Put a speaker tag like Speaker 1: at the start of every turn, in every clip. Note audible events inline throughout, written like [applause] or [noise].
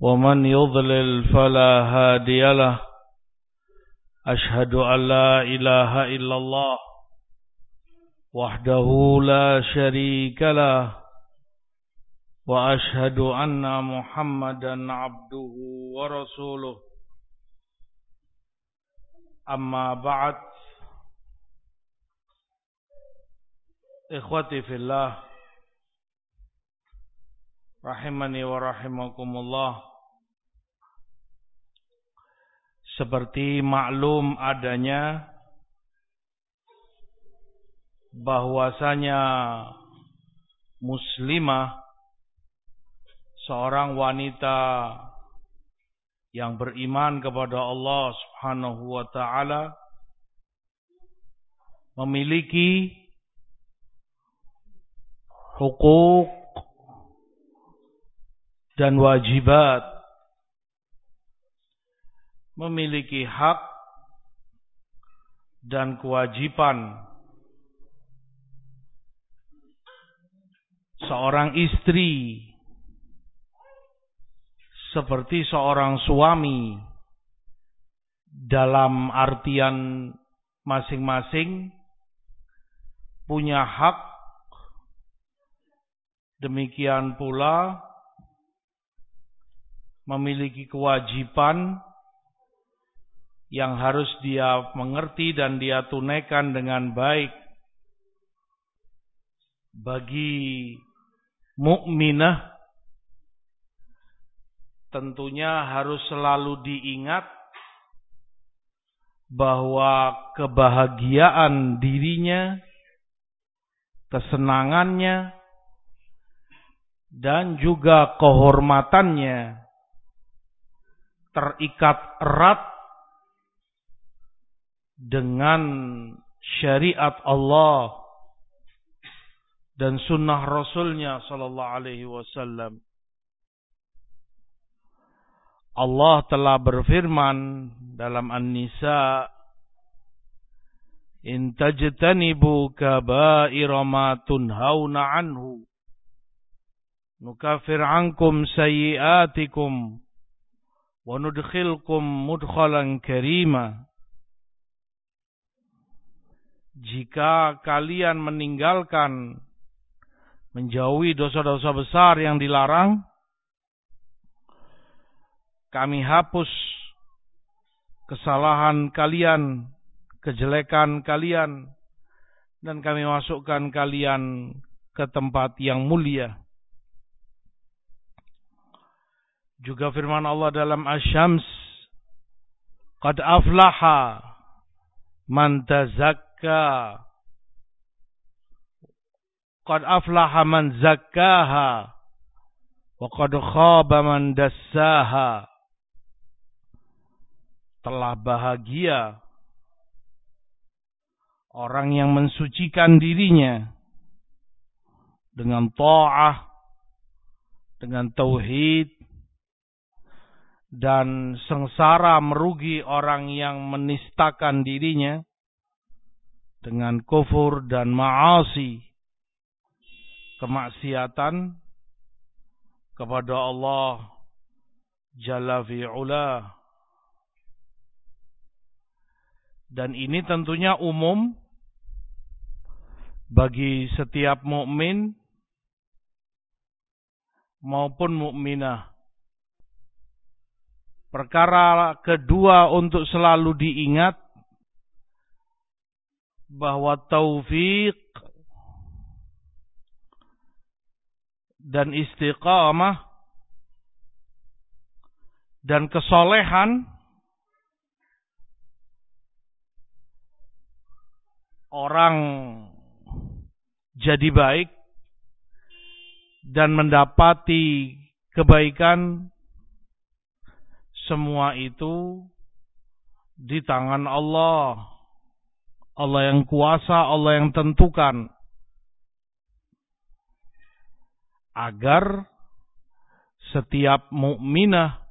Speaker 1: ومن يضلل فلا هادي له. أشهد أن لا إله إلا الله وحده لا شريك له. وأشهد أن محمدا عبده ورسوله. أما بعد إخوتي في الله رحمني ورحمكم الله. Seperti maklum adanya bahwasanya muslimah seorang wanita yang beriman kepada Allah Subhanahu wa taala memiliki hukuk dan wajibat memiliki hak dan kewajiban. Seorang istri seperti seorang suami dalam artian masing-masing punya hak. Demikian pula memiliki kewajiban yang harus dia mengerti dan dia tunaikan dengan baik bagi mukminah tentunya harus selalu diingat bahwa kebahagiaan dirinya, kesenangannya, dan juga kehormatannya terikat erat dengan syariat Allah dan sunnah Rasulnya Sallallahu Alaihi Wasallam. Allah telah berfirman dalam An-Nisa In tajtanibu kaba'ira ma tunhauna anhu nukafir ankum sayyiatikum wa nudkhilkum mudkhalan karima jika kalian meninggalkan menjauhi dosa-dosa besar yang dilarang, kami hapus kesalahan kalian, kejelekan kalian, dan kami masukkan kalian ke tempat yang mulia. Juga firman Allah dalam Asy-Syams, "Qad aflaha man tazakka zakka. Qad aflaha man zakkaha. Wa qad khaba man dassaha. Telah bahagia orang yang mensucikan dirinya dengan ta'ah dengan tauhid dan sengsara merugi orang yang menistakan dirinya dengan kufur dan ma'asi kemaksiatan kepada Allah Jalla fi'ula dan ini tentunya umum bagi setiap mukmin maupun mukminah. Perkara kedua untuk selalu diingat bahwa taufik dan istiqamah dan kesolehan orang jadi baik dan mendapati kebaikan semua itu di tangan Allah. Allah yang kuasa, Allah yang tentukan. Agar setiap mukminah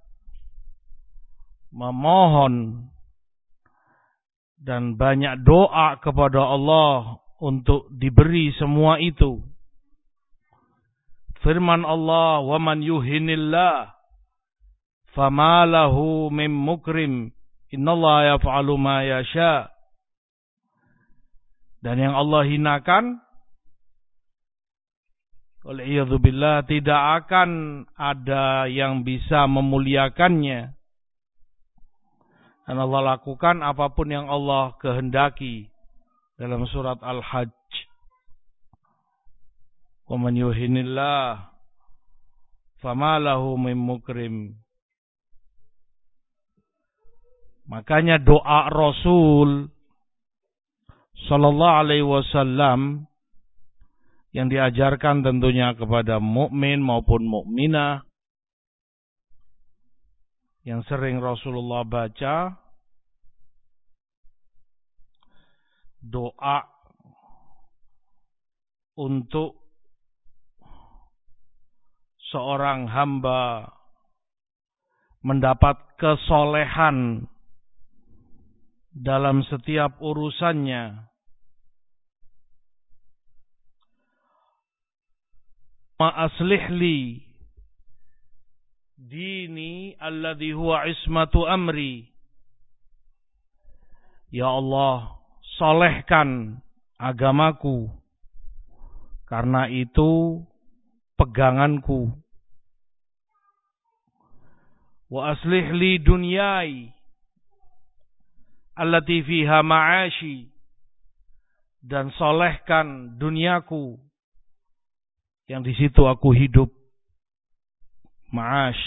Speaker 1: memohon dan banyak doa kepada Allah untuk diberi semua itu. Firman Allah, "Wa man yuhinillah fama lahu mim mukrim. Innallaha yaf'alu ma yasha." Dan yang Allah hinakan oleh billah tidak akan ada yang bisa memuliakannya. Dan Allah lakukan apa pun yang Allah kehendaki dalam surat Al-Hajj. Wa man yuhinillah fama lahu min mukrim. Makanya doa Rasul sallallahu alaihi wasallam yang diajarkan tentunya kepada mukmin maupun mukminah yang sering Rasulullah baca doa untuk seorang hamba mendapat kesolehan dalam setiap urusannya. Ma'aslih li dini alladhi huwa ismatu amri. Ya Allah, solehkan agamaku. Karena itu peganganku. Wa aslih li dunyai allati fiha ma'ashi dan solehkan duniaku yang di situ aku hidup. Ma'ash.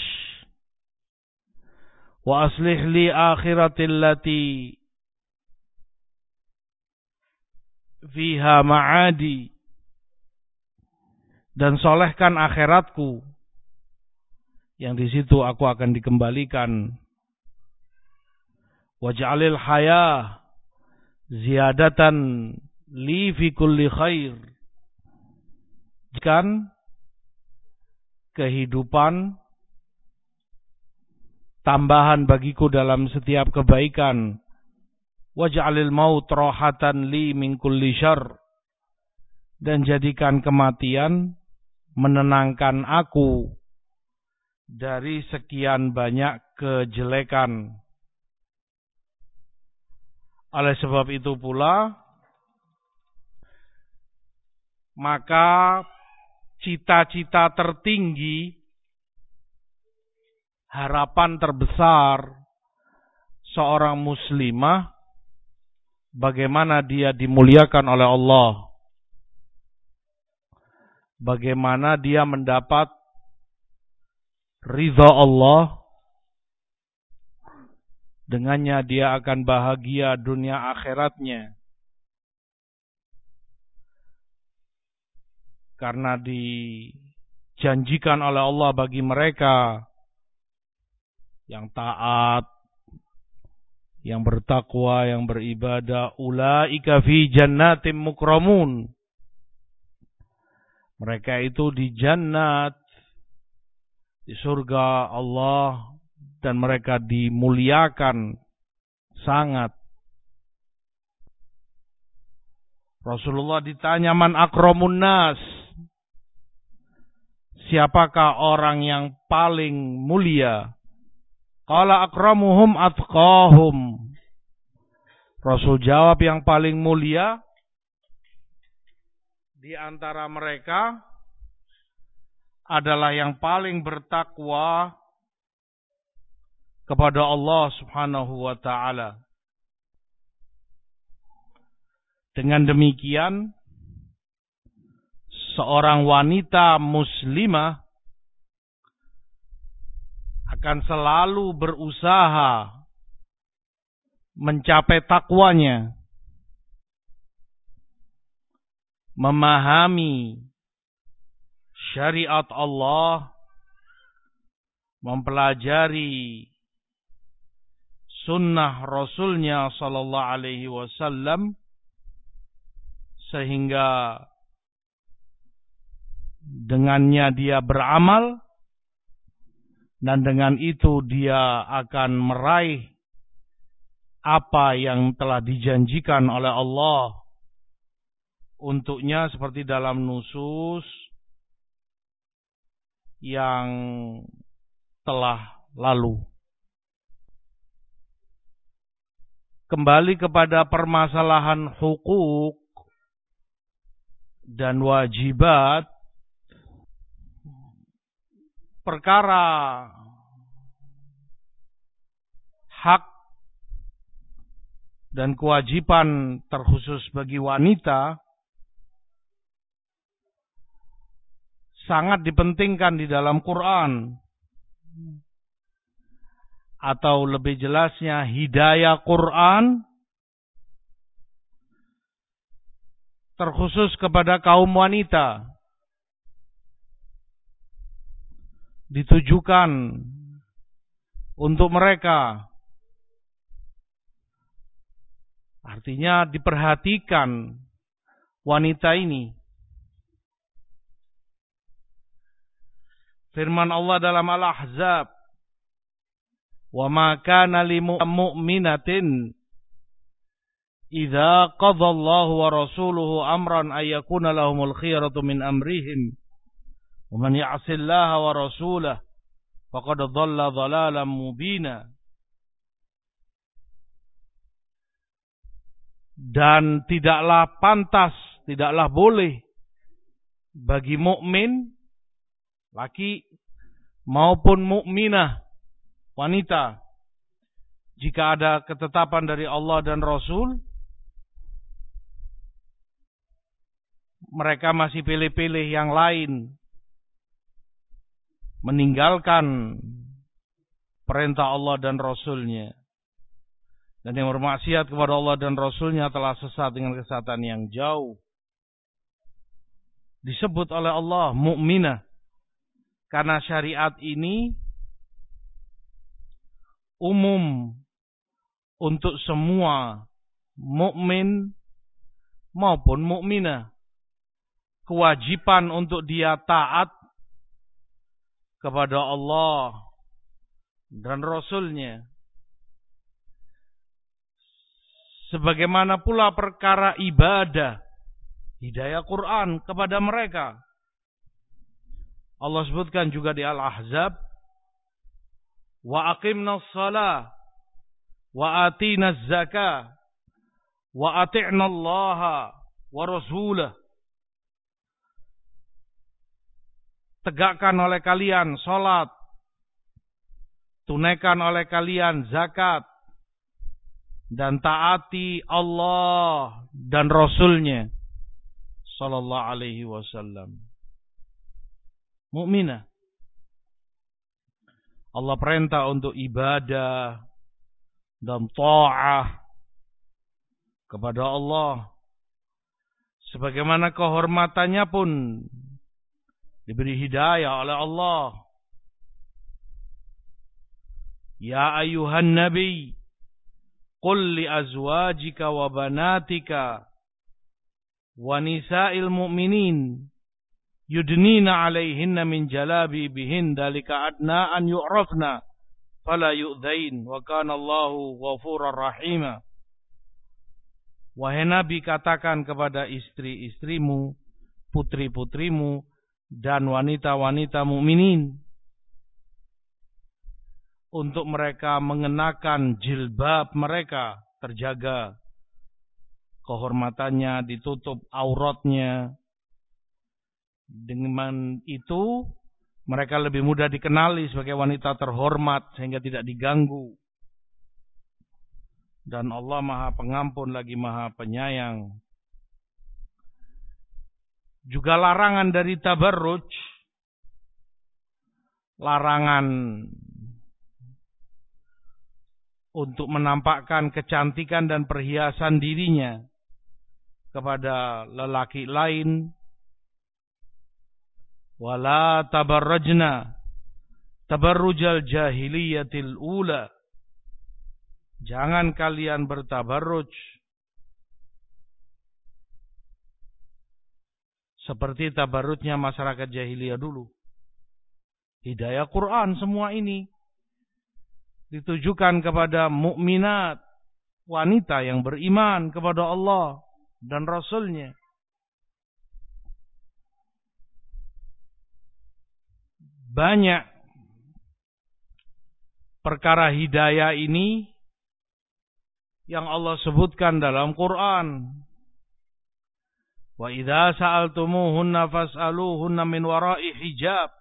Speaker 1: Wa aslih li akhirati allati fiha ma'adi. Dan solehkan akhiratku. Yang di situ aku akan dikembalikan. Waj'alil haya ziyadatan li fi kulli khair. Jadikan kehidupan tambahan bagiku dalam setiap kebaikan. Waj'alil maut rohatan li min kulli syarr. Dan jadikan kematian menenangkan aku dari sekian banyak kejelekan. Oleh sebab itu pula, maka cita-cita tertinggi, harapan terbesar seorang muslimah, bagaimana dia dimuliakan oleh Allah. Bagaimana dia mendapat ridha Allah dengannya dia akan bahagia dunia akhiratnya karena dijanjikan oleh Allah bagi mereka yang taat yang bertakwa yang beribadah ulaika fi jannatin mukramun mereka itu di jannat di surga Allah dan mereka dimuliakan sangat. Rasulullah ditanya man akramun nas. Siapakah orang yang paling mulia? Qala akramuhum atqahum. Rasul jawab yang paling mulia di antara mereka adalah yang paling bertakwa kepada Allah Subhanahu wa taala. Dengan demikian seorang wanita muslimah akan selalu berusaha mencapai takwanya, memahami syariat Allah, mempelajari sunnah Rasulnya Sallallahu Alaihi Wasallam sehingga dengannya dia beramal dan dengan itu dia akan meraih apa yang telah dijanjikan oleh Allah untuknya seperti dalam nusus yang telah lalu. Kembali kepada permasalahan hukuk dan wajibat perkara hak dan kewajiban terkhusus bagi wanita sangat dipentingkan di dalam Quran. Atau lebih jelasnya hidayah Quran terkhusus kepada kaum wanita ditujukan untuk mereka. Artinya diperhatikan wanita ini. Firman Allah dalam Al-Ahzab, "Wa ma kana mu'minatin idza qadha Allahu wa rasuluhu amran ay yakuna lahumul khiyaratu min amrihim." ومن يعص الله ورسوله فقد ضل ضلالا مبينا dan tidaklah pantas, tidaklah boleh bagi mukmin laki maupun mukminah wanita jika ada ketetapan dari Allah dan Rasul mereka masih pilih-pilih yang lain meninggalkan perintah Allah dan Rasulnya. Dan yang bermaksiat kepada Allah dan Rasulnya telah sesat dengan kesatan yang jauh. Disebut oleh Allah mukminah karena syariat ini umum untuk semua mukmin maupun mukminah. Kewajiban untuk dia taat kepada Allah dan Rasulnya. Sebagaimana pula perkara ibadah, hidayah Quran kepada mereka. Allah sebutkan juga di Al-Ahzab, wa aqimna salah, wa atina zakah, wa ati'na Allah wa rasulah. Tegakkan oleh kalian sholat, tunaikan oleh kalian zakat, dan taati Allah dan Rasulnya Sallallahu Alaihi Wasallam. Mukminah. Allah perintah untuk ibadah dan ta'ah kepada Allah. Sebagaimana kehormatannya pun diberi hidayah oleh Allah. Ya ayuhan nabi, qul li azwajika wa banatika wa nisa'il mu'minin yudnina 'alaihinna min jalabi bihin dalika adna an yu'rafna fala yu'dhain wa kana Allahu ghafurar rahima. Wahai Nabi katakan kepada istri-istrimu, putri-putrimu, dan wanita-wanita mukminin. Untuk mereka mengenakan jilbab mereka terjaga. Kehormatannya ditutup auratnya. Dengan itu mereka lebih mudah dikenali sebagai wanita terhormat sehingga tidak diganggu. Dan Allah Maha Pengampun lagi Maha Penyayang juga larangan dari tabarruj. Larangan untuk menampakkan kecantikan dan perhiasan dirinya kepada lelaki lain. Wala tabarrajna tabarrujal jahiliyatil ula Jangan kalian bertabarruj seperti tabarrujnya masyarakat jahiliyah dulu. Hidayah Quran semua ini ditujukan kepada mukminat wanita yang beriman kepada Allah dan Rasulnya. Banyak perkara hidayah ini yang Allah sebutkan dalam Quran. Wa idza sa'altumuhunna fas'aluhunna min wara'i hijab.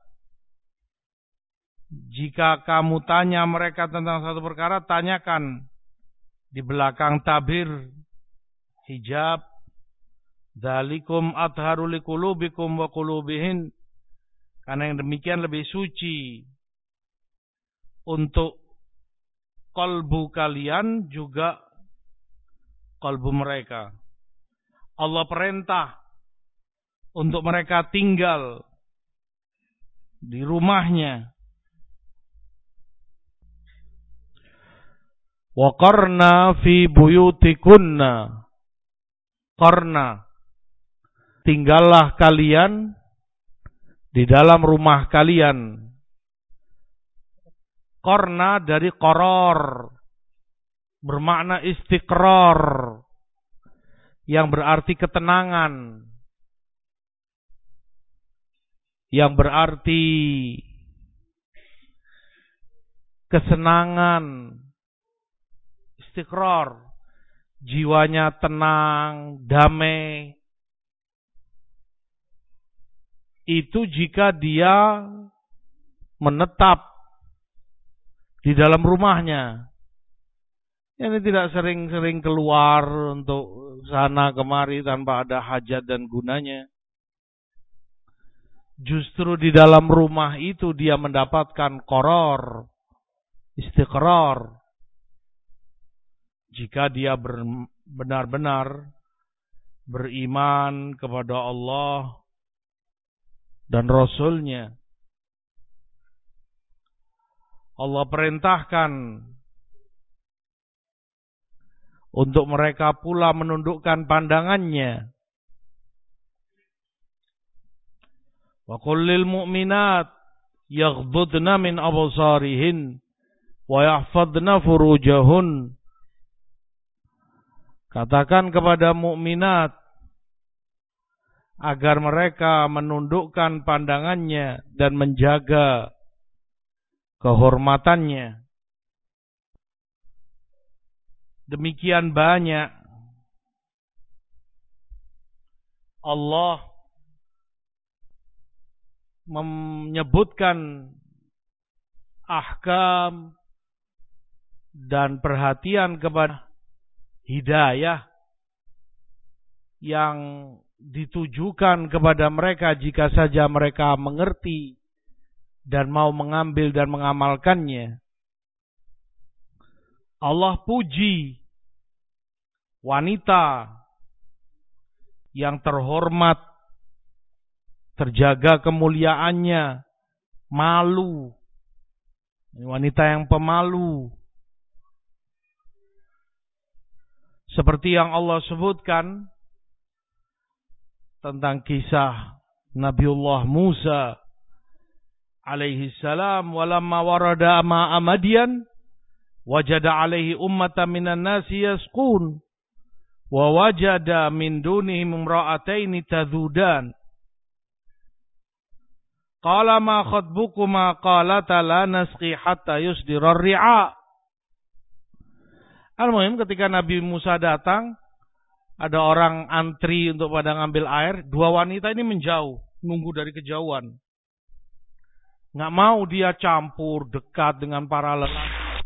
Speaker 1: Jika kamu tanya mereka tentang satu perkara, tanyakan di belakang tabir hijab. Dalikum atharu liqulubikum wa qulubihin. Karena yang demikian lebih suci untuk kalbu kalian juga kalbu mereka. Allah perintah untuk mereka tinggal di rumahnya. Wa qarna fi buyutikunna. Qarna. Tinggallah kalian di dalam rumah kalian. Qarna dari koror bermakna istiqrar yang berarti ketenangan. Yang berarti kesenangan. Istiqrar. Jiwanya tenang damai. Itu jika dia menetap di dalam rumahnya ini tidak sering-sering keluar untuk sana kemari tanpa ada hajat dan gunanya. Justru di dalam rumah itu dia mendapatkan koror, istiqrar. Jika dia benar-benar beriman kepada Allah dan Rasulnya. Allah perintahkan untuk mereka pula menundukkan pandangannya. Wa kullil mu'minat yaghdudna min absarihin wa yahfadna furujahun. Katakan kepada mukminat agar mereka menundukkan pandangannya dan menjaga kehormatannya. Demikian banyak Allah menyebutkan ahkam dan perhatian kepada hidayah yang ditujukan kepada mereka jika saja mereka mengerti dan mau mengambil dan mengamalkannya. Allah puji wanita yang terhormat, terjaga kemuliaannya, malu. Wanita yang pemalu. Seperti yang Allah sebutkan tentang kisah Nabiullah Musa alaihi salam walamma warada ma amadian wajada alaihi ummatan minan nasi yasqun wa wajada min dunihim imra'ataini tadhudan qala ma khatbukuma qalata la nasqi hatta yusdira ri'a Al-Muhim ketika Nabi Musa datang ada orang antri untuk pada ngambil air, dua wanita ini menjauh, nunggu dari kejauhan. Nggak mau dia campur dekat dengan para lelaki.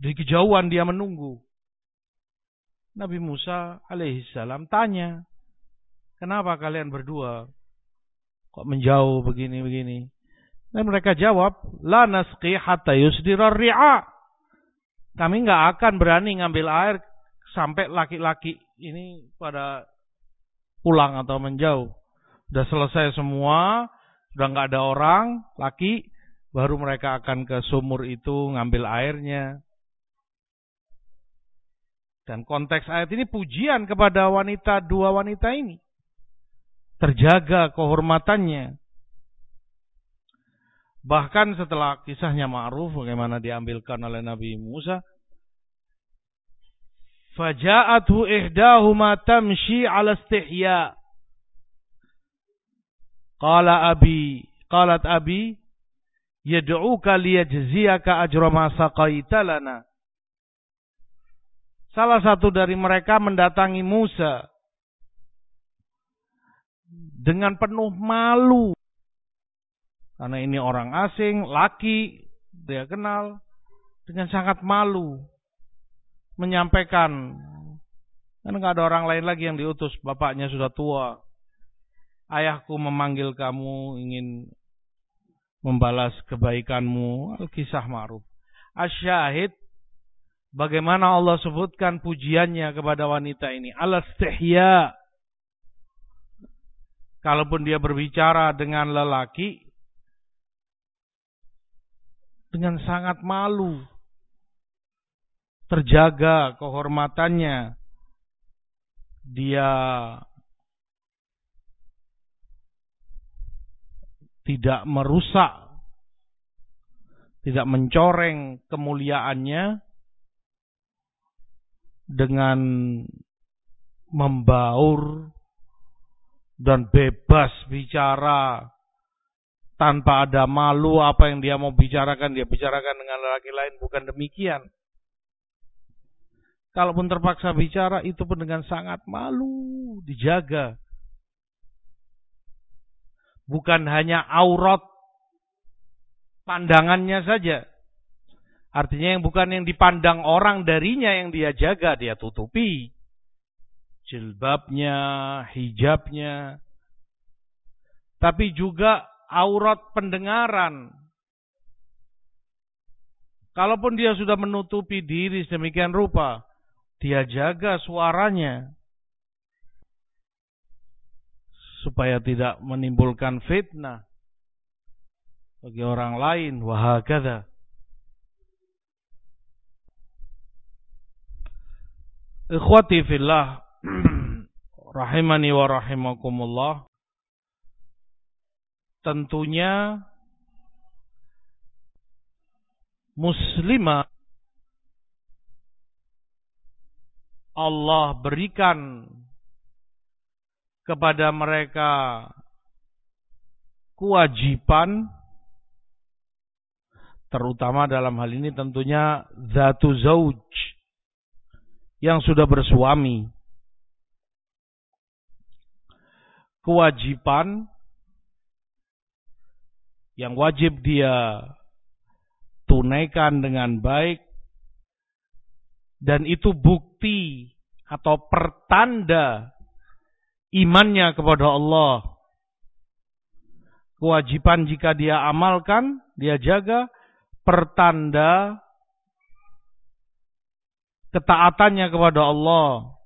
Speaker 1: Di kejauhan dia menunggu. Nabi Musa alaihissalam tanya, kenapa kalian berdua kok menjauh begini-begini? Dan mereka jawab, la nasqi hatta yusdira ri'a. Kami nggak akan berani ngambil air sampai laki-laki ini pada pulang atau menjauh. Sudah selesai semua, sudah nggak ada orang, laki, baru mereka akan ke sumur itu ngambil airnya. Dan konteks ayat ini pujian kepada wanita dua wanita ini. Terjaga kehormatannya. Bahkan setelah kisahnya ma'ruf bagaimana diambilkan oleh Nabi Musa. Faja'athu ihdahuma tamshi ala istihya. Qala abi, qalat abi, yad'uka liyajziyaka ajra ma saqaita lana. Salah satu dari mereka mendatangi Musa dengan penuh malu. Karena ini orang asing, laki, dia kenal dengan sangat malu menyampaikan. Karena nggak ada orang lain lagi yang diutus, bapaknya sudah tua. Ayahku memanggil kamu ingin membalas kebaikanmu. Al-Kisah ma'ruf. Asyahid Bagaimana Allah sebutkan pujiannya kepada wanita ini. Al-istihya. Kalaupun dia berbicara dengan lelaki. Dengan sangat malu. Terjaga kehormatannya. Dia tidak merusak, tidak mencoreng kemuliaannya, dengan membaur dan bebas bicara tanpa ada malu apa yang dia mau bicarakan dia bicarakan dengan lelaki lain bukan demikian. Kalaupun terpaksa bicara itu pun dengan sangat malu dijaga. Bukan hanya aurat pandangannya saja Artinya yang bukan yang dipandang orang darinya yang dia jaga, dia tutupi. Jilbabnya, hijabnya. Tapi juga aurat pendengaran. Kalaupun dia sudah menutupi diri sedemikian rupa, dia jaga suaranya. Supaya tidak menimbulkan fitnah bagi orang lain. Wahakada. Ikhwati fillah rahimani wa rahimakumullah. Tentunya muslimah Allah berikan kepada mereka kewajiban terutama dalam hal ini tentunya zatu zauj yang sudah bersuami. Kewajiban yang wajib dia tunaikan dengan baik dan itu bukti atau pertanda imannya kepada Allah. Kewajiban jika dia amalkan, dia jaga, pertanda ketaatannya kepada Allah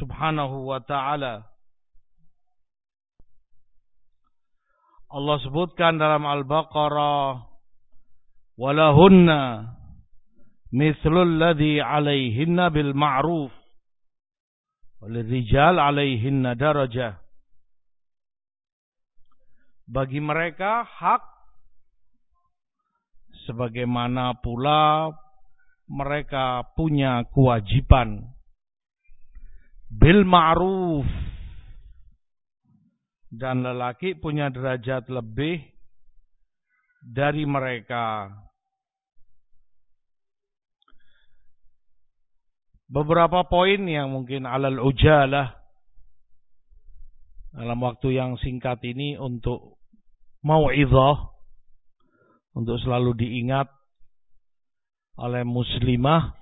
Speaker 1: Subhanahu wa taala. Allah sebutkan dalam Al-Baqarah walahunna mithlul ladzi 'alaihinna bil ma'ruf walirrijal 'alaihinna darajah bagi mereka hak sebagaimana pula mereka punya kewajiban. Bil ma'ruf. Dan lelaki punya derajat lebih dari mereka. Beberapa poin yang mungkin alal ujalah dalam waktu yang singkat ini untuk mau'izah untuk selalu diingat oleh muslimah.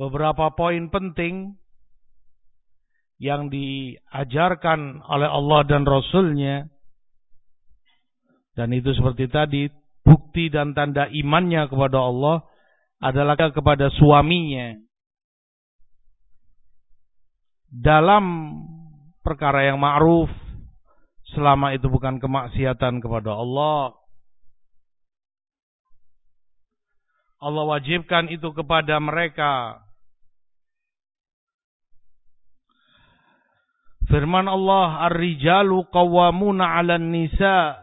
Speaker 1: Beberapa poin penting yang diajarkan oleh Allah dan Rasulnya dan itu seperti tadi bukti dan tanda imannya kepada Allah adalah kepada suaminya. Dalam perkara yang ma'ruf selama itu bukan kemaksiatan kepada Allah. Allah wajibkan itu kepada mereka. Firman Allah, Ar-rijalu qawwamuna 'alan nisa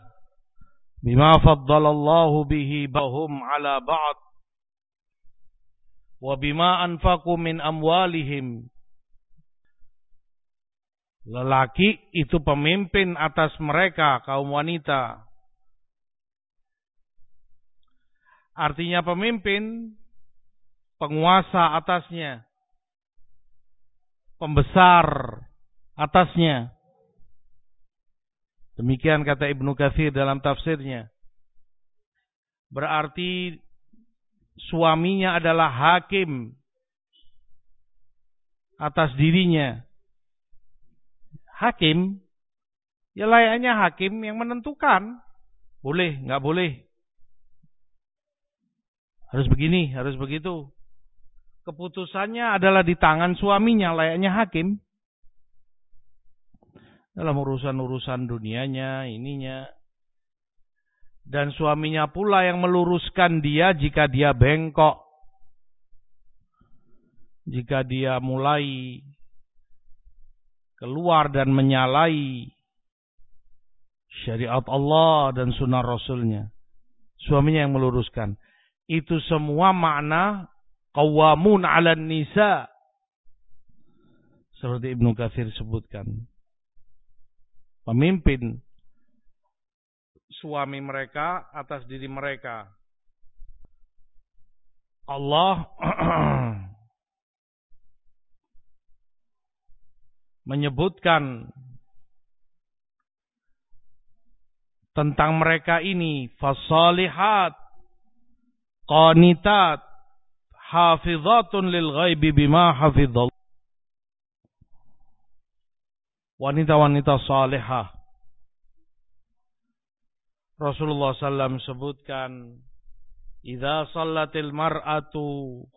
Speaker 1: bima faddalallahu bihi bahum 'ala ba'd wa bima anfaqu min amwalihim. Lelaki itu pemimpin atas mereka kaum wanita. Artinya pemimpin, penguasa atasnya, pembesar atasnya. Demikian kata Ibnu Katsir dalam tafsirnya. Berarti suaminya adalah hakim atas dirinya. Hakim, ya layaknya hakim yang menentukan. Boleh, nggak boleh. Harus begini, harus begitu. Keputusannya adalah di tangan suaminya, layaknya hakim. Dalam urusan-urusan dunianya, ininya. Dan suaminya pula yang meluruskan dia jika dia bengkok. Jika dia mulai keluar dan menyalai syariat Allah dan sunnah Rasulnya. Suaminya yang meluruskan itu semua makna qawamun 'alan nisa. Seperti Ibnu Katsir sebutkan. Pemimpin suami mereka atas diri mereka. Allah [clears throat] menyebutkan tentang mereka ini fasalihat qanitat hafizatun lil ghaibi bima hafizallah. Wanita-wanita salihah. Rasulullah SAW sebutkan Idza sallatil mar'atu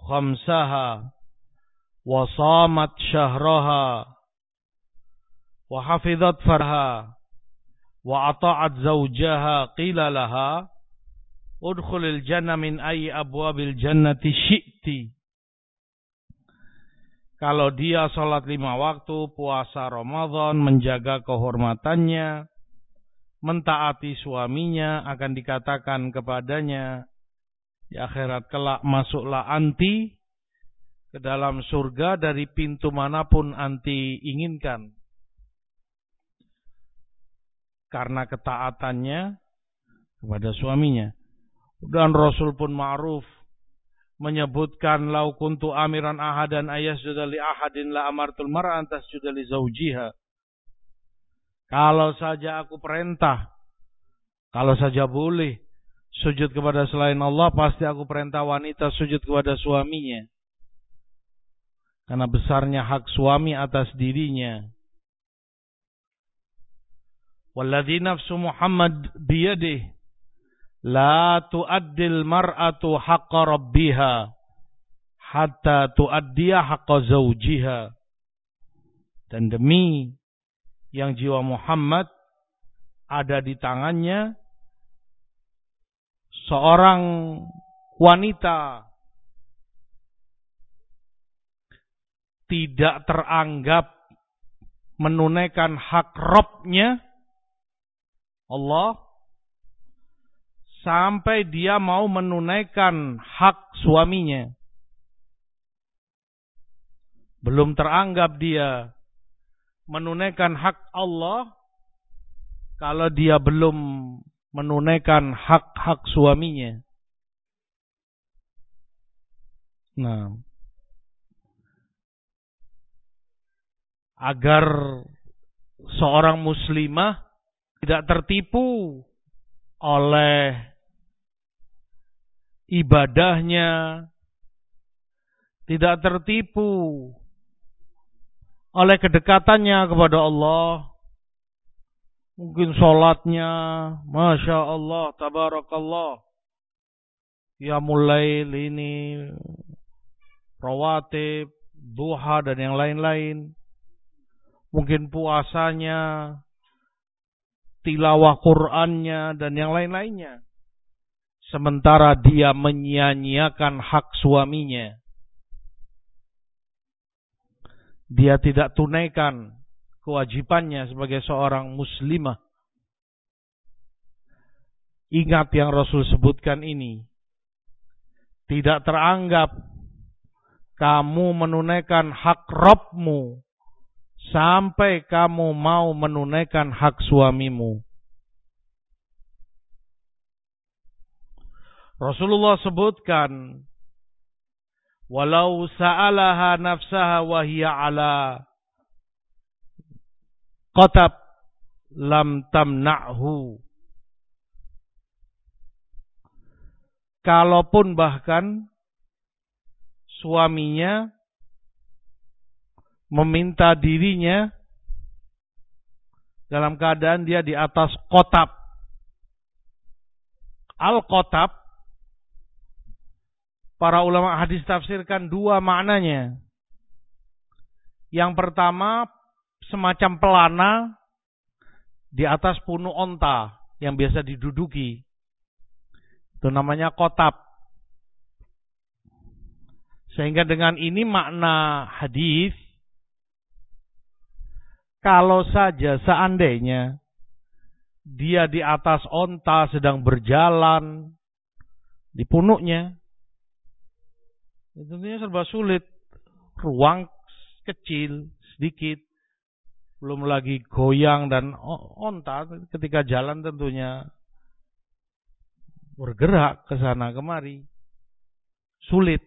Speaker 1: khamsaha wa samat syahraha wa hafizat farha zawjaha qila laha Udkhulil jannah min ayyi abwabil jannati syi'ti. Kalau dia sholat lima waktu, puasa Ramadan, menjaga kehormatannya, mentaati suaminya, akan dikatakan kepadanya, di akhirat kelak masuklah anti ke dalam surga dari pintu mana pun anti inginkan. Karena ketaatannya kepada suaminya. Dan Rasul pun ma'ruf menyebutkan lau kuntu amiran ahadan ayas li ahadin la amartul mar'an tasjuda li zaujiha. Kalau saja aku perintah, kalau saja boleh sujud kepada selain Allah, pasti aku perintah wanita sujud kepada suaminya. Karena besarnya hak suami atas dirinya. Walladhi nafsu Muhammad biyadih La tu'addil mar'atu haqqa rabbiha hatta tu'addiya haqqa zawjiha. Dan demi yang jiwa Muhammad ada di tangannya seorang wanita tidak teranggap menunaikan hak Robnya Allah sampai dia mau menunaikan hak suaminya. Belum teranggap dia menunaikan hak Allah kalau dia belum menunaikan hak-hak suaminya. Nah, agar seorang muslimah tidak tertipu oleh ibadahnya tidak tertipu oleh kedekatannya kepada Allah. Mungkin sholatnya, Masya Allah, Tabarakallah. Ya mulai ini, rawatib, duha, dan yang lain-lain. Mungkin puasanya, tilawah Qur'annya, dan yang lain-lainnya sementara dia menyia-nyiakan hak suaminya. Dia tidak tunaikan kewajibannya sebagai seorang muslimah. Ingat yang Rasul sebutkan ini. Tidak teranggap kamu menunaikan hak Robmu sampai kamu mau menunaikan hak suamimu. Rasulullah sebutkan walau sa'alaha nafsaha wa hiya ala qatab lam tamna'hu kalaupun bahkan suaminya meminta dirinya dalam keadaan dia di atas kotab. Al-kotab para ulama hadis tafsirkan dua maknanya. Yang pertama, semacam pelana di atas punuh onta yang biasa diduduki. Itu namanya kotab. Sehingga dengan ini makna hadis kalau saja seandainya dia di atas onta sedang berjalan di punuknya itu tentunya serba sulit. Ruang kecil, sedikit. Belum lagi goyang dan onta ketika jalan tentunya bergerak ke sana kemari. Sulit.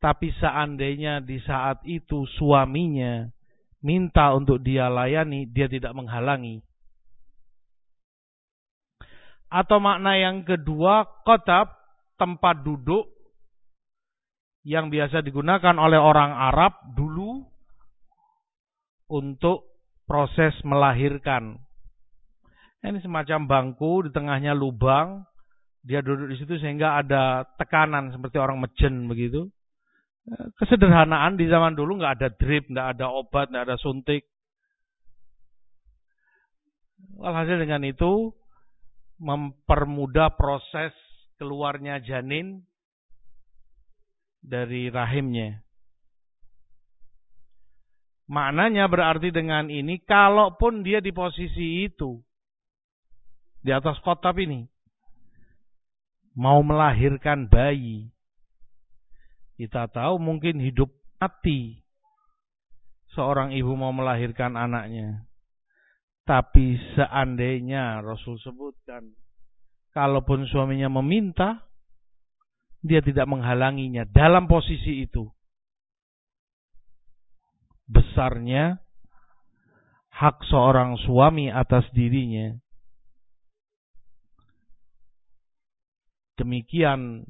Speaker 1: Tapi seandainya di saat itu suaminya minta untuk dia layani, dia tidak menghalangi. Atau makna yang kedua, kotab, tempat duduk yang biasa digunakan oleh orang Arab dulu untuk proses melahirkan. Ini semacam bangku di tengahnya lubang, dia duduk di situ sehingga ada tekanan seperti orang mejen begitu. Kesederhanaan di zaman dulu nggak ada drip, nggak ada obat, nggak ada suntik. Walhasil dengan itu mempermudah proses keluarnya janin dari rahimnya. Maknanya berarti dengan ini, kalaupun dia di posisi itu, di atas kotab ini, mau melahirkan bayi, kita tahu mungkin hidup mati seorang ibu mau melahirkan anaknya. Tapi seandainya Rasul sebutkan, kalaupun suaminya meminta, dia tidak menghalanginya dalam posisi itu. Besarnya hak seorang suami atas dirinya. Demikian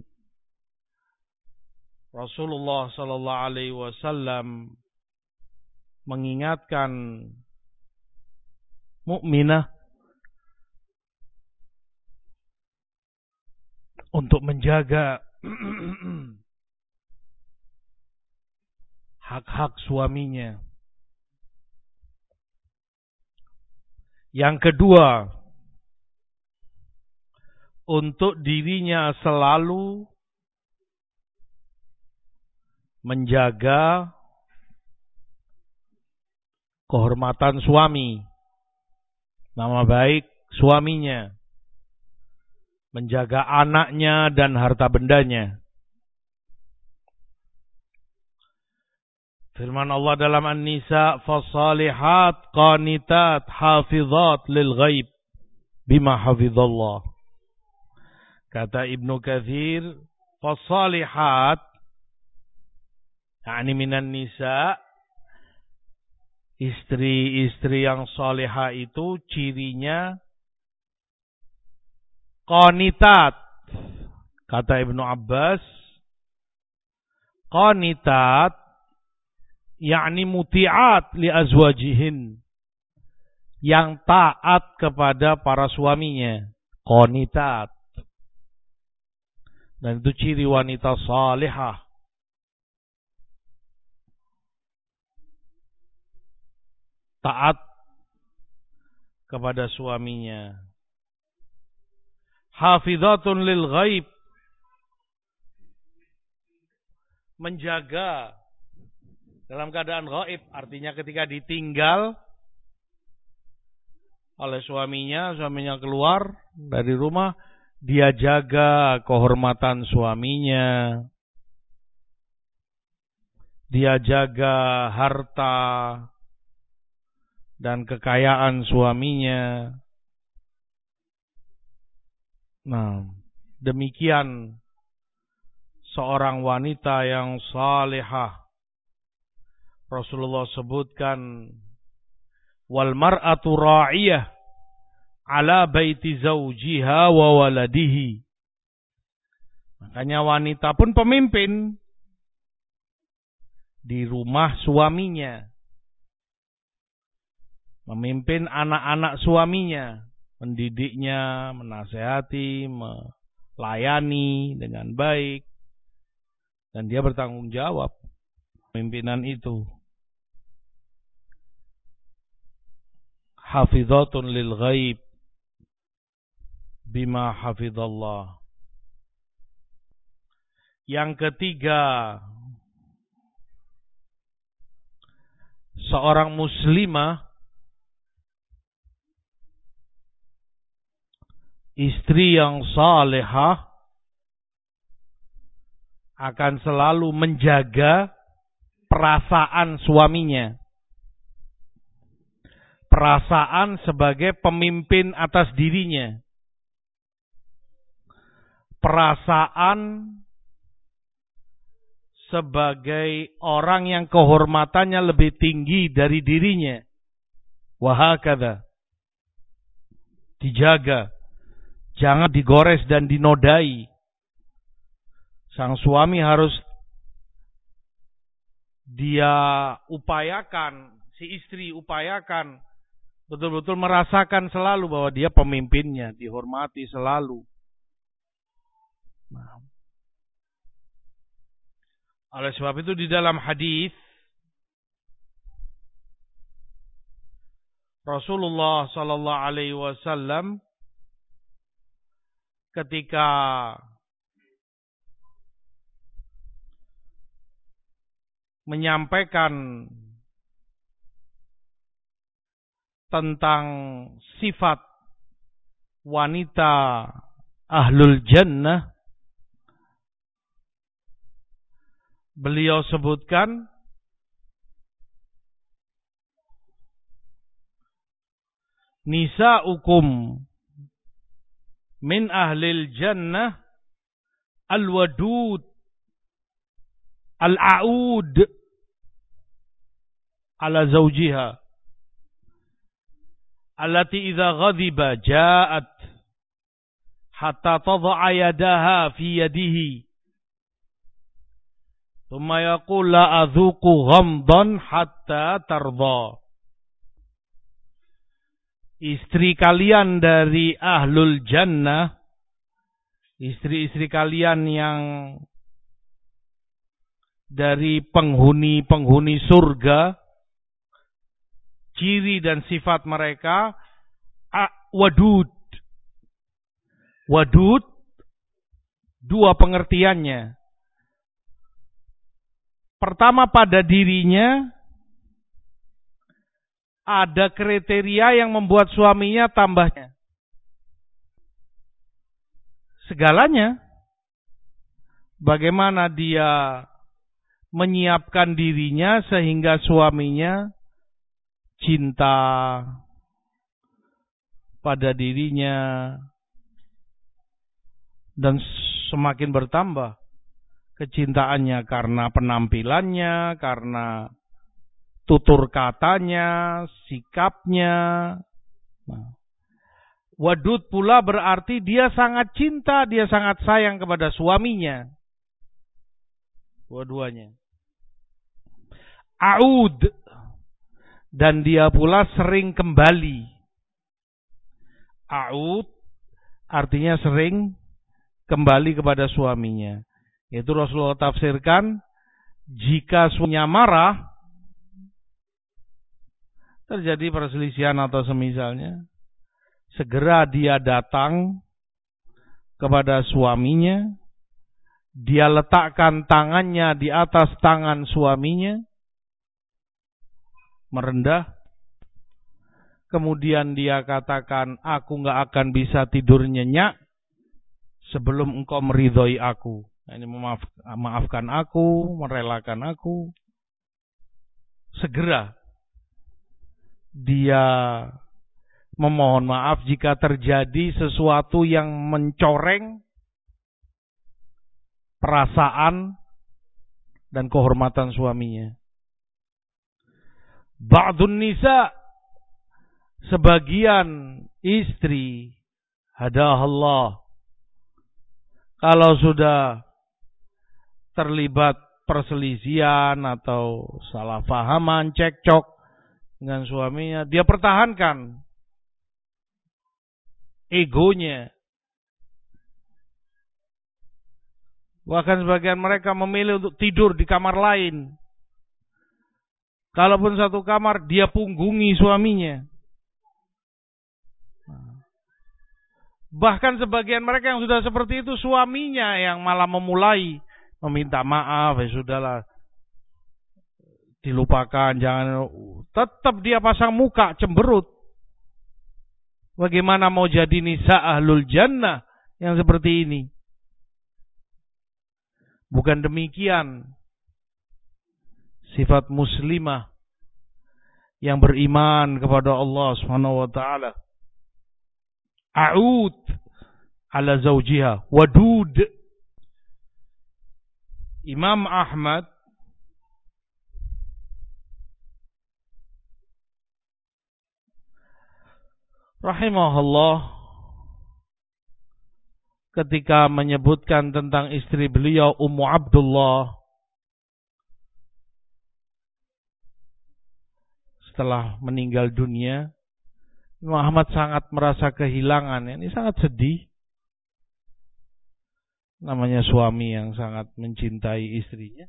Speaker 1: Rasulullah sallallahu alaihi wasallam mengingatkan mukminah untuk menjaga [clears throat] hak-hak suaminya. Yang kedua, untuk dirinya selalu menjaga kehormatan suami, nama baik suaminya menjaga anaknya dan harta bendanya. Firman Allah dalam An-Nisa, "Fasalihat qanitat hafizat lil ghaib bima hafizallah." Kata Ibnu Katsir, "Fasalihat" yakni minan nisa istri-istri yang salihah itu cirinya Qanitat. Kata Ibnu Abbas, qanitat yakni mutiat li azwajihin yang taat kepada para suaminya. Qanitat. Dan itu ciri wanita salihah. Taat kepada suaminya. Hafizatun lil ghaib. Menjaga dalam keadaan gaib artinya ketika ditinggal oleh suaminya, suaminya keluar dari rumah, dia jaga kehormatan suaminya. Dia jaga harta dan kekayaan suaminya. Nah, demikian seorang wanita yang salehah. Rasulullah sebutkan wal mar'atu ra'iyah ala baiti zaujiha wa waladihi. Makanya wanita pun pemimpin di rumah suaminya. Memimpin anak-anak suaminya, mendidiknya, menasehati, melayani dengan baik. Dan dia bertanggung jawab pimpinan itu. hafizatun lil ghaib bima hafizallah. Yang ketiga, seorang muslimah istri yang salehah akan selalu menjaga perasaan suaminya perasaan sebagai pemimpin atas dirinya. Perasaan sebagai orang yang kehormatannya lebih tinggi dari dirinya. Wahakada. Dijaga. Jangan digores dan dinodai. Sang suami harus dia upayakan, si istri upayakan betul-betul merasakan selalu bahwa dia pemimpinnya, dihormati selalu. Nah. Oleh sebab itu di dalam hadis Rasulullah sallallahu alaihi wasallam ketika menyampaikan tentang sifat wanita ahlul jannah beliau sebutkan nisa'ukum min ahlil jannah al-wadud al-a'ud ala zawjiha allati idza ghadiba ja'at hatta tad'a yadaha fi yadihi thumma yaqul la adhuqu ghamdan hatta tardha istri kalian dari ahlul jannah istri-istri kalian yang dari penghuni-penghuni surga ciri dan sifat mereka wadud. Wadud dua pengertiannya. Pertama pada dirinya ada kriteria yang membuat suaminya tambahnya. Segalanya. Bagaimana dia menyiapkan dirinya sehingga suaminya cinta pada dirinya dan semakin bertambah kecintaannya karena penampilannya, karena tutur katanya, sikapnya. Nah. Wadud pula berarti dia sangat cinta, dia sangat sayang kepada suaminya. Dua-duanya. Aud dan dia pula sering kembali. A'ud artinya sering kembali kepada suaminya. Itu Rasulullah tafsirkan jika suaminya marah terjadi perselisihan atau semisalnya segera dia datang kepada suaminya, dia letakkan tangannya di atas tangan suaminya, merendah, kemudian dia katakan, aku nggak akan bisa tidur nyenyak sebelum engkau meridhoi aku. Ini memaaf, maafkan aku, merelakan aku. Segera dia memohon maaf jika terjadi sesuatu yang mencoreng perasaan dan kehormatan suaminya. Ba'dun nisa sebagian istri hadahallah kalau sudah terlibat perselisihan atau salah fahaman, cekcok dengan suaminya, dia pertahankan egonya. Bahkan sebagian mereka memilih untuk tidur di kamar lain. Kalaupun satu kamar, dia punggungi suaminya. Bahkan sebagian mereka yang sudah seperti itu suaminya yang malah memulai meminta maaf, ya sudahlah dilupakan, jangan. Tetap dia pasang muka cemberut. Bagaimana mau jadi nisa ahlul jannah yang seperti ini? Bukan demikian. Sifat muslimah yang beriman kepada Allah Subhanahu wa taala. A'ud ala zawjiha. Wadud. Imam Ahmad rahimahullah ketika menyebutkan tentang istri beliau Ummu Abdullah setelah meninggal dunia Muhammad sangat merasa kehilangan. Ini sangat sedih. Namanya suami yang sangat mencintai istrinya.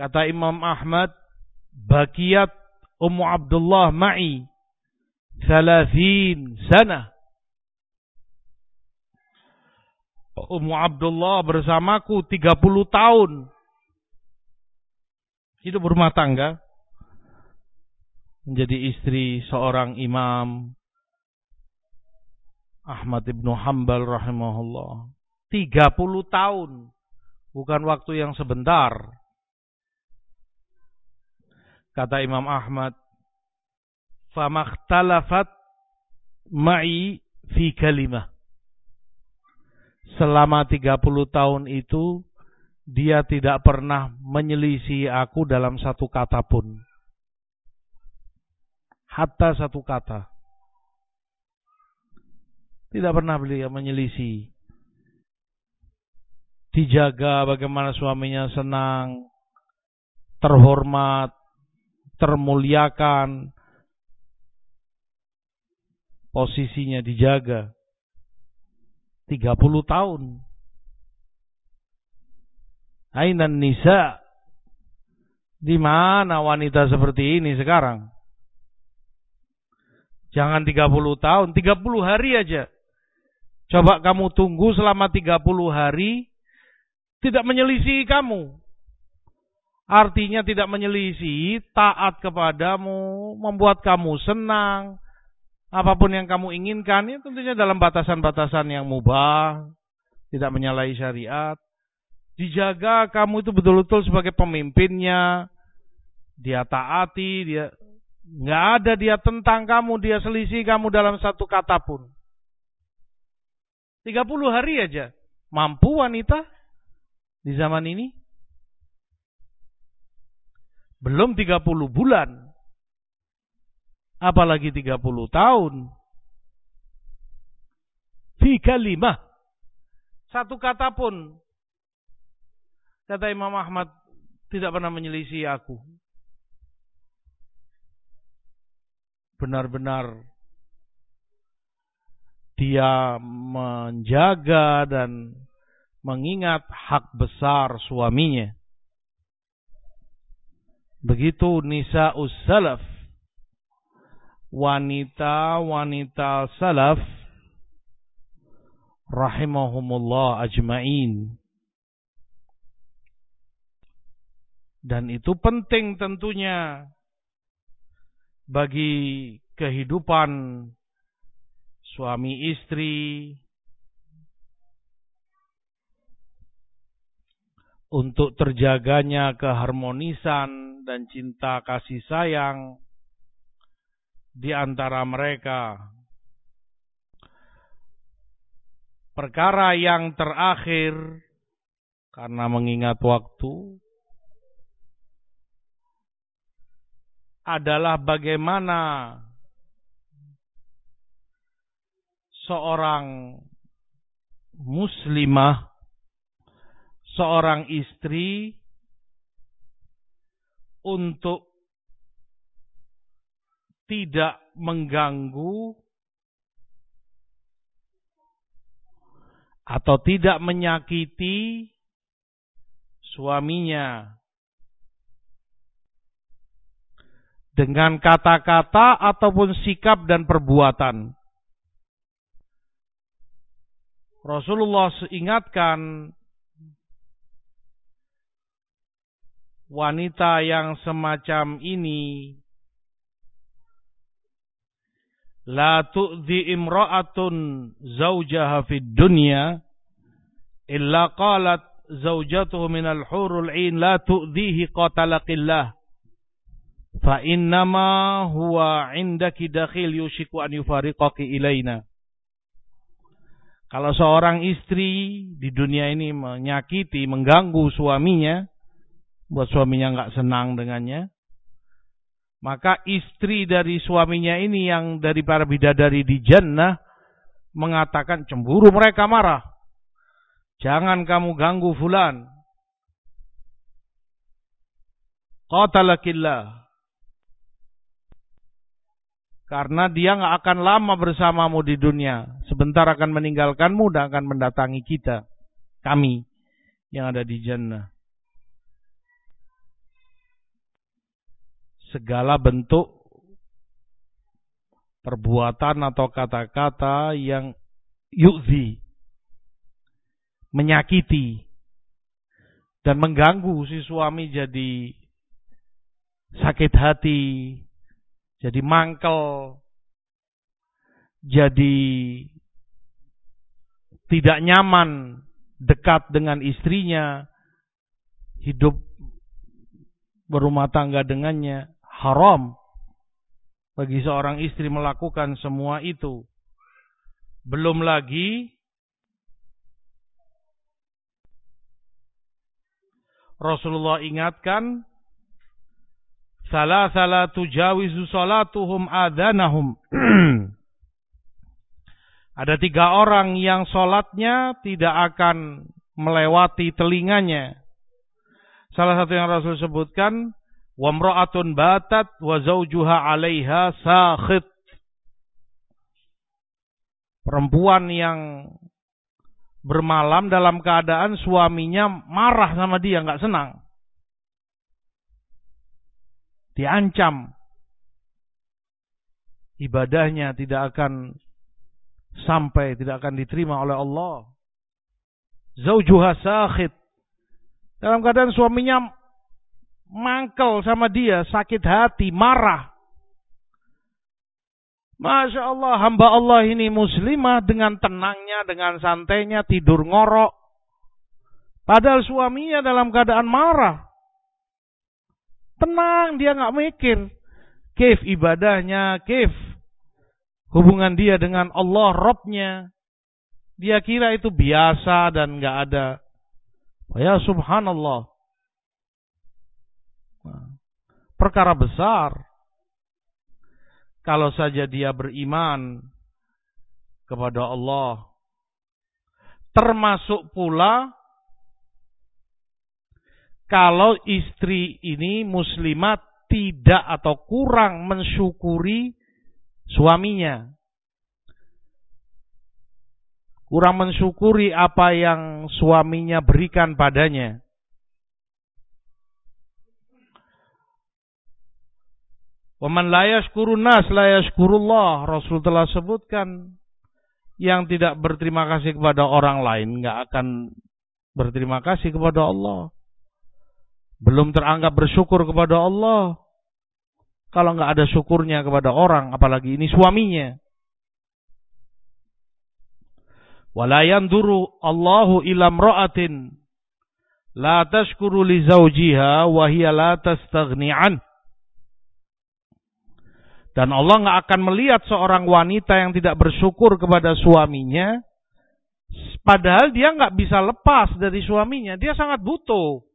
Speaker 1: Kata Imam Ahmad, Bakiyat Ummu Abdullah ma'i Thalathin sana. Ummu Abdullah bersamaku 30 tahun. Hidup berumah tangga menjadi istri seorang imam Ahmad ibnu Hambal rahimahullah. 30 tahun. Bukan waktu yang sebentar. Kata Imam Ahmad. Famaktalafat ma'i fi kalimah. Selama 30 tahun itu, dia tidak pernah menyelisih aku dalam satu kata pun hatta satu kata. Tidak pernah beliau menyelisih. Dijaga bagaimana suaminya senang, terhormat, termuliakan, posisinya dijaga. 30 tahun. Ainan nisa. Di mana wanita seperti ini sekarang? Jangan 30 tahun, 30 hari aja. Coba kamu tunggu selama 30 hari, tidak menyelisih kamu. Artinya tidak menyelisih, taat kepadamu, membuat kamu senang. Apa pun yang kamu inginkan, ya tentunya dalam batasan-batasan yang mubah, tidak menyalahi syariat. Dijaga kamu itu betul-betul sebagai pemimpinnya, dia taati, dia Nggak ada dia tentang kamu, dia selisih kamu dalam satu kata pun. 30 hari aja. Mampu wanita di zaman ini? Belum 30 bulan. Apalagi 30 tahun. Fi kalimah. Satu kata pun. Kata Imam Ahmad, tidak pernah menyelisih aku. benar-benar dia menjaga dan mengingat hak besar suaminya. Begitu nisa salaf wanita-wanita salaf rahimahumullah ajmain. Dan itu penting tentunya bagi kehidupan suami istri untuk terjaganya keharmonisan dan cinta kasih sayang di antara mereka. Perkara yang terakhir karena mengingat waktu adalah bagaimana seorang muslimah, seorang istri untuk tidak mengganggu atau tidak menyakiti suaminya dengan kata-kata ataupun sikap dan perbuatan. Rasulullah ingatkan wanita yang semacam ini la tu'dhi imra'atun zawjaha fid dunya illa qalat zawjatuhu minal hurul 'ain la tu'dhihi qatalaqillah. Fa innama huwa indaki dakhil yushiku an yufariqaki ilaina. Kalau seorang istri di dunia ini menyakiti, mengganggu suaminya, buat suaminya nggak senang dengannya, maka istri dari suaminya ini yang dari para bidadari di jannah mengatakan cemburu mereka marah. Jangan kamu ganggu fulan. Qatalakillah. Karena dia nggak akan lama bersamamu di dunia. Sebentar akan meninggalkanmu dan akan mendatangi kita. Kami yang ada di jannah. Segala bentuk perbuatan atau kata-kata yang yu'zi. Menyakiti. Dan mengganggu si suami jadi sakit hati, jadi mangkel, jadi tidak nyaman dekat dengan istrinya, hidup berumah tangga dengannya, haram bagi seorang istri melakukan semua itu. Belum lagi Rasulullah ingatkan salah salah tujawizu salatuhum adanahum. [clears throat] Ada tiga orang yang sholatnya tidak akan melewati telinganya. Salah satu yang Rasul sebutkan, wamra'atun batat wa zawjuha 'alaiha sakhit. Perempuan yang bermalam dalam keadaan suaminya marah sama dia, nggak senang diancam ibadahnya tidak akan sampai, tidak akan diterima oleh Allah. Zaujuha sakhit. Dalam keadaan suaminya mangkel sama dia, sakit hati, marah. Masya Allah, hamba Allah ini muslimah dengan tenangnya, dengan santainya, tidur ngorok. Padahal suaminya dalam keadaan marah. Tenang, dia nggak mikir. Kif ibadahnya, kif hubungan dia dengan Allah, Robnya. Dia kira itu biasa dan nggak ada. Ya subhanallah. Perkara besar. Kalau saja dia beriman kepada Allah. Termasuk pula kalau istri ini muslimat tidak atau kurang mensyukuri suaminya. Kurang mensyukuri apa yang suaminya berikan padanya. Waman layas kurunas layas kurullah. Rasul telah sebutkan. yang tidak berterima kasih kepada orang lain nggak akan berterima kasih kepada Allah. Belum teranggap bersyukur kepada Allah. Kalau nggak ada syukurnya kepada orang, apalagi ini suaminya. Wala yanduru Allahu ila mra'atin la tashkuru li zawjiha wa hiya la tastaghni. Dan Allah nggak akan melihat seorang wanita yang tidak bersyukur kepada suaminya, padahal dia nggak bisa lepas dari suaminya. Dia sangat butuh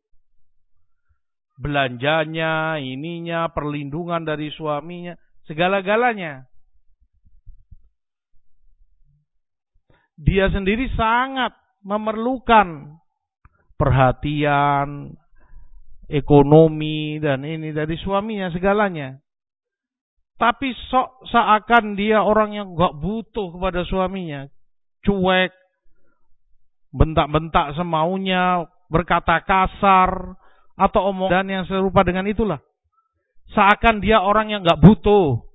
Speaker 1: belanjanya, ininya, perlindungan dari suaminya, segala-galanya. Dia sendiri sangat memerlukan perhatian, ekonomi, dan ini dari suaminya, segalanya. Tapi sok seakan dia orang yang gak butuh kepada suaminya. Cuek, bentak-bentak semaunya, berkata kasar, atau omongan yang serupa dengan itulah. Seakan dia orang yang gak butuh.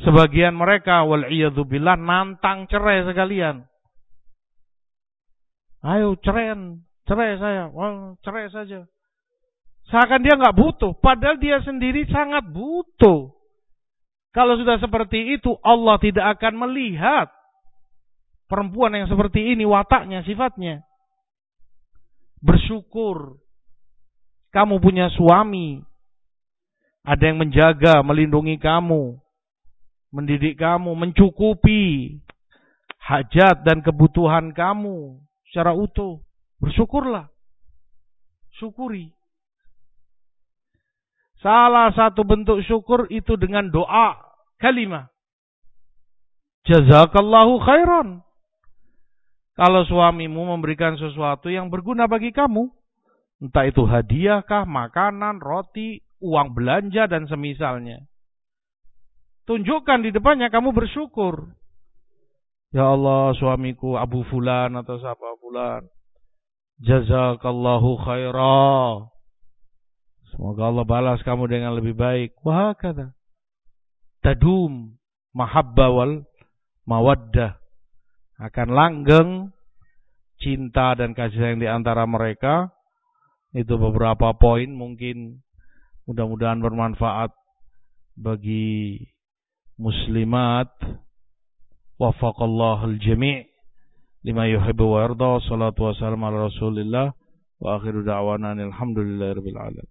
Speaker 1: Sebagian mereka wal billah nantang cerai sekalian. Ayo cerai, cerai saya, well, cerai saja. Seakan dia nggak butuh, padahal dia sendiri sangat butuh. Kalau sudah seperti itu, Allah tidak akan melihat perempuan yang seperti ini wataknya, sifatnya. Bersyukur kamu punya suami, ada yang menjaga, melindungi kamu, mendidik kamu, mencukupi hajat dan kebutuhan kamu secara utuh. Bersyukurlah. Syukuri. Salah satu bentuk syukur itu dengan doa kalimah. Jazakallahu khairan. Kalau suamimu memberikan sesuatu yang berguna bagi kamu, entah itu hadiahkah, makanan, roti, uang belanja dan semisalnya. Tunjukkan di depannya kamu bersyukur. Ya Allah, suamiku Abu Fulan atau siapa Fulan. Jazakallahu khairan. Semoga Allah balas kamu dengan lebih baik. Wah kata. Tadum mahabba wal mawaddah. Akan langgeng cinta dan kasih sayang di antara mereka. Itu beberapa poin mungkin mudah-mudahan bermanfaat bagi muslimat. Wafaqallahu al-jami' lima yuhibbu wa yarda. Salatu wassalamu ala rasulillah. Wa akhiru da'wana alhamdulillahi rabbil alamin.